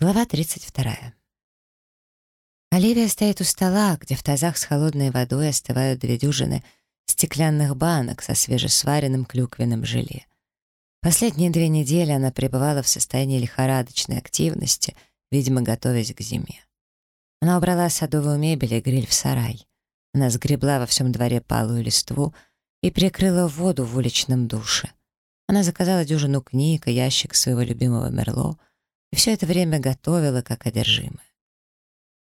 Глава 32. Оливия стоит у стола, где в тазах с холодной водой остывают две дюжины стеклянных банок со свежесваренным клюквенным желе. Последние две недели она пребывала в состоянии лихорадочной активности, видимо, готовясь к зиме. Она убрала садовую мебель и гриль в сарай. Она сгребла во всем дворе палую листву и прикрыла воду в уличном душе. Она заказала дюжину книг и ящик своего любимого Мерло — и все это время готовила, как одержимая.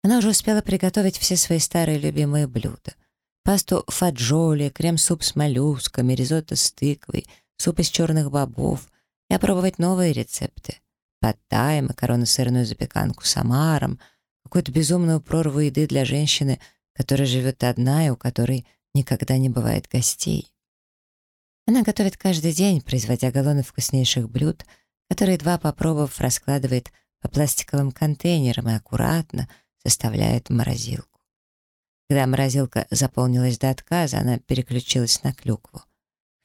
Она уже успела приготовить все свои старые любимые блюда. Пасту фаджоли, крем-суп с моллюсками, ризотто с тыквой, суп из черных бобов и опробовать новые рецепты. Паттай, макароны сырную запеканку с омаром, какую-то безумную прорву еды для женщины, которая живет одна и у которой никогда не бывает гостей. Она готовит каждый день, производя галлоны вкуснейших блюд — который, едва попробовав, раскладывает по пластиковым контейнерам и аккуратно составляет морозилку. Когда морозилка заполнилась до отказа, она переключилась на клюкву.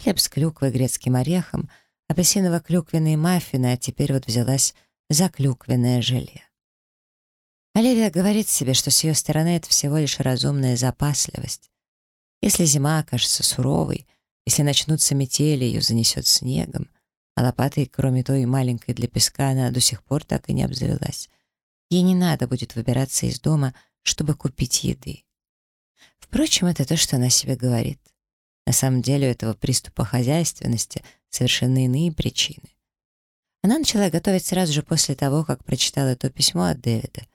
Хлеб с клюквой, грецким орехом, апельсиново-клюквенные маффины, а теперь вот взялась за клюквенное желе. Оливия говорит себе, что с ее стороны это всего лишь разумная запасливость. Если зима окажется суровой, если начнутся метели, ее занесет снегом — а лопатой, кроме той маленькой для песка, она до сих пор так и не обзавелась. Ей не надо будет выбираться из дома, чтобы купить еды. Впрочем, это то, что она себе говорит. На самом деле у этого приступа хозяйственности совершенно иные причины. Она начала готовить сразу же после того, как прочитала то письмо от Дэвида.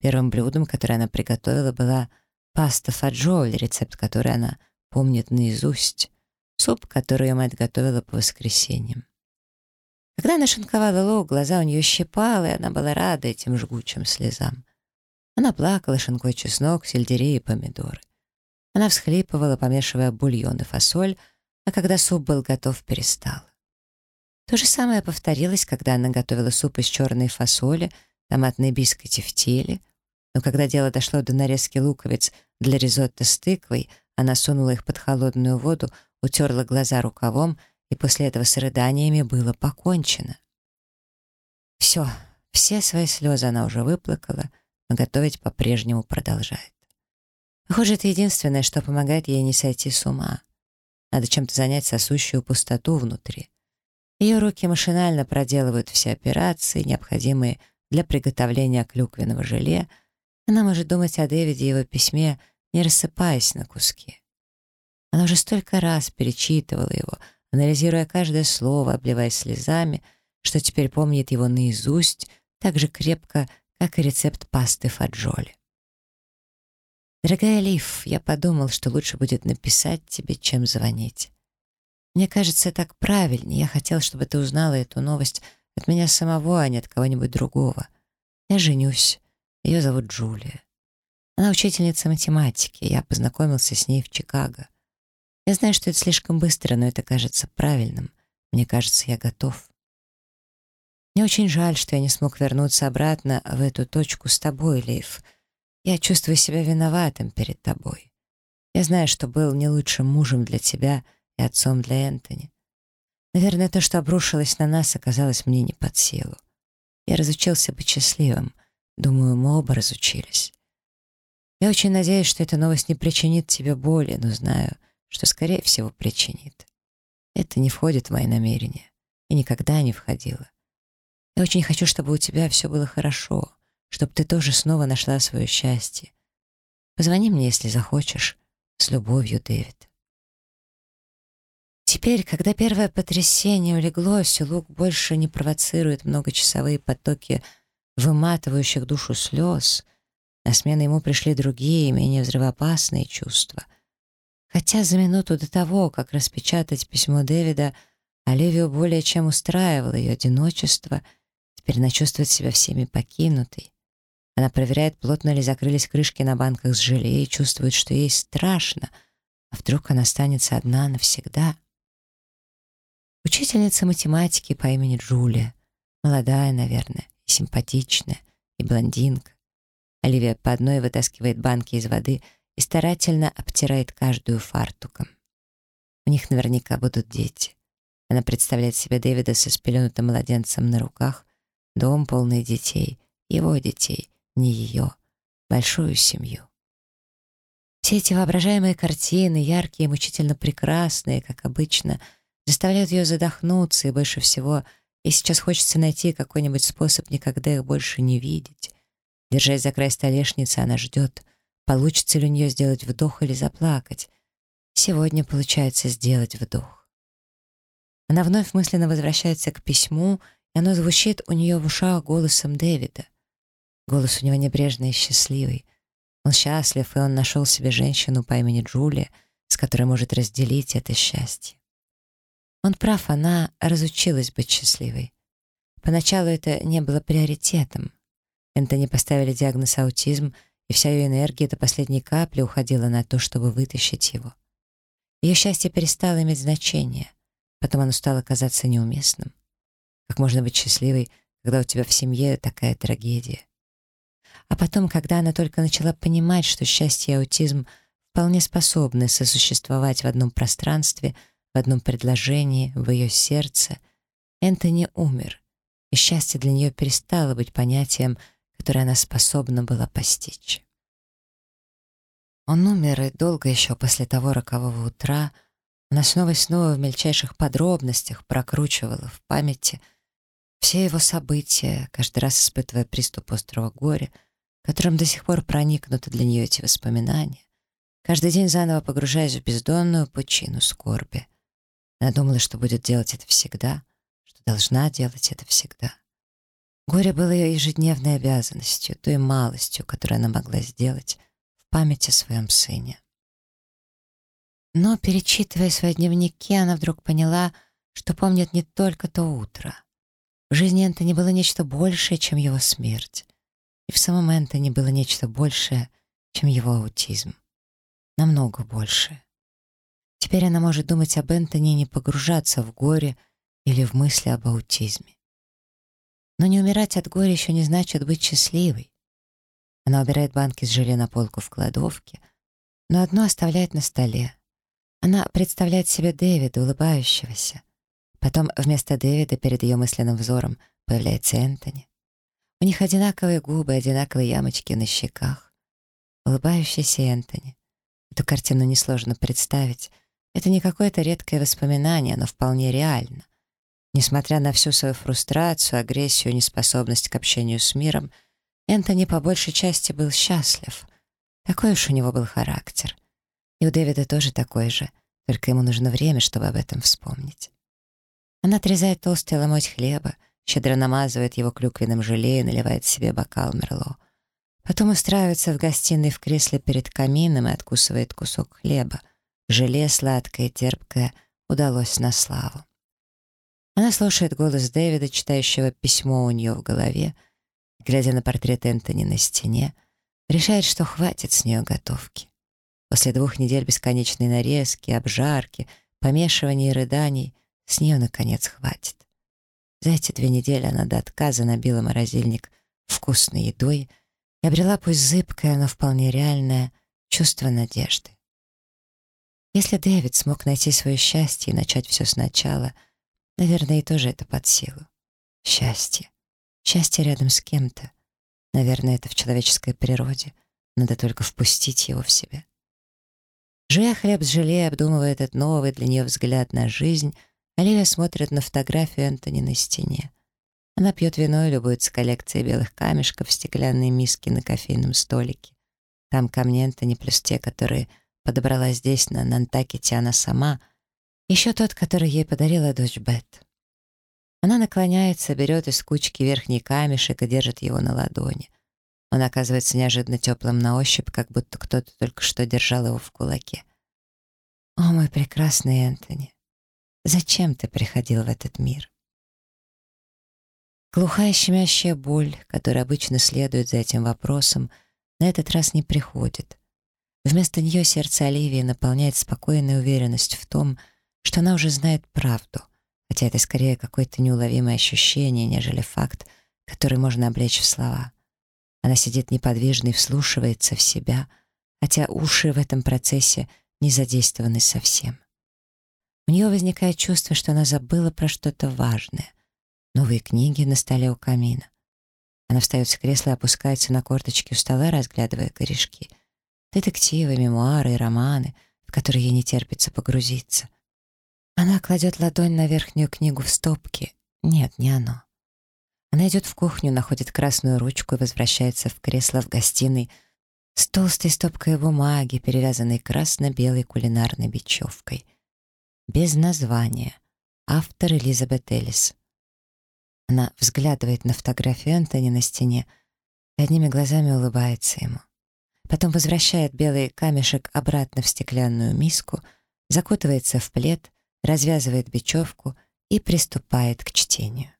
Первым блюдом, которое она приготовила, была паста фаджоли, рецепт которой она помнит наизусть. Суп, который ее мать готовила по воскресеньям. Когда она шинковала лук, глаза у нее щипало, и она была рада этим жгучим слезам. Она плакала, шинкуя чеснок, сельдерей и помидоры. Она всхлипывала, помешивая бульон и фасоль, а когда суп был готов, перестала. То же самое повторилось, когда она готовила суп из черной фасоли, томатной бискоти в теле, но когда дело дошло до нарезки луковиц для ризотто с тыквой, она сунула их под холодную воду, утерла глаза рукавом — и после этого с рыданиями было покончено. Все, все свои слезы она уже выплакала, но готовить по-прежнему продолжает. Похоже, это единственное, что помогает ей не сойти с ума. Надо чем-то занять сосущую пустоту внутри. Ее руки машинально проделывают все операции, необходимые для приготовления клюквенного желе. Она может думать о Дэвиде и его письме, не рассыпаясь на куски. Она уже столько раз перечитывала его, анализируя каждое слово, обливаясь слезами, что теперь помнит его наизусть так же крепко, как и рецепт пасты фаджоли. «Дорогая Лив, я подумал, что лучше будет написать тебе, чем звонить. Мне кажется, так правильнее. Я хотел, чтобы ты узнала эту новость от меня самого, а не от кого-нибудь другого. Я женюсь. Ее зовут Джулия. Она учительница математики. Я познакомился с ней в Чикаго. Я знаю, что это слишком быстро, но это кажется правильным. Мне кажется, я готов. Мне очень жаль, что я не смог вернуться обратно в эту точку с тобой, Лейф. Я чувствую себя виноватым перед тобой. Я знаю, что был не лучшим мужем для тебя и отцом для Энтони. Наверное, то, что обрушилось на нас, оказалось мне не под силу. Я разучился быть счастливым. Думаю, мы оба разучились. Я очень надеюсь, что эта новость не причинит тебе боли, но знаю, что, скорее всего, причинит. Это не входит в мои намерения и никогда не входило. Я очень хочу, чтобы у тебя все было хорошо, чтобы ты тоже снова нашла свое счастье. Позвони мне, если захочешь. С любовью, Дэвид. Теперь, когда первое потрясение улеглось, и Лук больше не провоцирует многочасовые потоки выматывающих душу слез, на смену ему пришли другие, менее взрывоопасные чувства — Хотя за минуту до того, как распечатать письмо Дэвида, Оливию более чем устраивало ее одиночество, теперь она чувствует себя всеми покинутой. Она проверяет, плотно ли закрылись крышки на банках с желе и чувствует, что ей страшно, а вдруг она останется одна навсегда. Учительница математики по имени Джулия, молодая, наверное, и симпатичная, и блондинка. Оливия по одной вытаскивает банки из воды — и старательно обтирает каждую фартуком. У них наверняка будут дети. Она представляет себе Дэвида со спеленутым младенцем на руках, дом полный детей, его детей, не ее, большую семью. Все эти воображаемые картины, яркие и мучительно прекрасные, как обычно, заставляют ее задохнуться, и больше всего ей сейчас хочется найти какой-нибудь способ никогда их больше не видеть. Держась за край столешницы, она ждет, получится ли у нее сделать вдох или заплакать. Сегодня получается сделать вдох. Она вновь мысленно возвращается к письму, и оно звучит у нее в ушах голосом Дэвида. Голос у него небрежный и счастливый. Он счастлив, и он нашел себе женщину по имени Джулия, с которой может разделить это счастье. Он прав, она разучилась быть счастливой. Поначалу это не было приоритетом. Энтони поставили диагноз аутизм, и вся ее энергия до последней капли уходила на то, чтобы вытащить его. Ее счастье перестало иметь значение, потом оно стало казаться неуместным. Как можно быть счастливой, когда у тебя в семье такая трагедия? А потом, когда она только начала понимать, что счастье и аутизм вполне способны сосуществовать в одном пространстве, в одном предложении, в ее сердце, Энтони умер, и счастье для нее перестало быть понятием, которое она способна была постичь. Он умер, и долго еще после того рокового утра она снова и снова в мельчайших подробностях прокручивала в памяти все его события, каждый раз испытывая приступ острого горя, которым до сих пор проникнуты для нее эти воспоминания, каждый день заново погружаясь в бездонную пучину скорби. Она думала, что будет делать это всегда, что должна делать это всегда. Горе было ее ежедневной обязанностью, той малостью, которую она могла сделать в память о своем сыне. Но, перечитывая свои дневники, она вдруг поняла, что помнит не только то утро. В жизни Энтони было нечто большее, чем его смерть. И в самом Энтони было нечто большее, чем его аутизм. Намного больше. Теперь она может думать об Энтони и не погружаться в горе или в мысли об аутизме. Но не умирать от горя еще не значит быть счастливой. Она убирает банки с желе на полку в кладовке, но одно оставляет на столе. Она представляет себе Дэвида, улыбающегося. Потом вместо Дэвида перед ее мысленным взором появляется Энтони. У них одинаковые губы, одинаковые ямочки на щеках. Улыбающийся Энтони. Эту картину несложно представить. Это не какое-то редкое воспоминание, но вполне реально. Несмотря на всю свою фрустрацию, агрессию, неспособность к общению с миром, Энтони по большей части был счастлив. Такой уж у него был характер. И у Дэвида тоже такой же, только ему нужно время, чтобы об этом вспомнить. Она отрезает толстый ломоть хлеба, щедро намазывает его клюквенным желе и наливает себе бокал мерло. Потом устраивается в гостиной в кресле перед камином и откусывает кусок хлеба. Желе сладкое и терпкое удалось на славу. Она слушает голос Дэвида, читающего письмо у нее в голове, глядя на портрет Энтони на стене, решает, что хватит с нее готовки. После двух недель бесконечной нарезки, обжарки, помешивания и рыданий с нее, наконец, хватит. За эти две недели она до отказа набила морозильник вкусной едой и обрела пусть зыбкое, но вполне реальное чувство надежды. Если Дэвид смог найти свое счастье и начать все сначала, наверное, и тоже это под силу. Счастье. Счастье рядом с кем-то. Наверное, это в человеческой природе. Надо только впустить его в себя. Жуя хлеб с желе, обдумывая этот новый для нее взгляд на жизнь — Оливия смотрит на фотографию Энтони на стене. Она пьет вино и любуется коллекцией белых камешков в стеклянной миске на кофейном столике. Там камни Энтони плюс те, которые подобрала здесь, на Нантакете, она сама. Еще тот, который ей подарила дочь Бет. Она наклоняется, берет из кучки верхний камешек и держит его на ладони. Он оказывается неожиданно теплым на ощупь, как будто кто-то только что держал его в кулаке. «О, мой прекрасный Энтони! Зачем ты приходил в этот мир? Глухая щемящая боль, которая обычно следует за этим вопросом, на этот раз не приходит. Вместо нее сердце Оливии наполняет спокойная уверенность в том, что она уже знает правду, хотя это скорее какое-то неуловимое ощущение, нежели факт, который можно облечь в слова. Она сидит неподвижно и вслушивается в себя, хотя уши в этом процессе не задействованы совсем. У нее возникает чувство, что она забыла про что-то важное. Новые книги на столе у камина. Она встает с кресла и опускается на корточки у стола, разглядывая корешки. Детективы, мемуары и романы, в которые ей не терпится погрузиться. Она кладет ладонь на верхнюю книгу в стопке. Нет, не оно. Она идет в кухню, находит красную ручку и возвращается в кресло в гостиной с толстой стопкой бумаги, перевязанной красно-белой кулинарной бечевкой. Без названия. Автор Элизабет Эллис. Она взглядывает на фотографию Антони на стене и одними глазами улыбается ему. Потом возвращает белый камешек обратно в стеклянную миску, закутывается в плед, развязывает бечевку и приступает к чтению.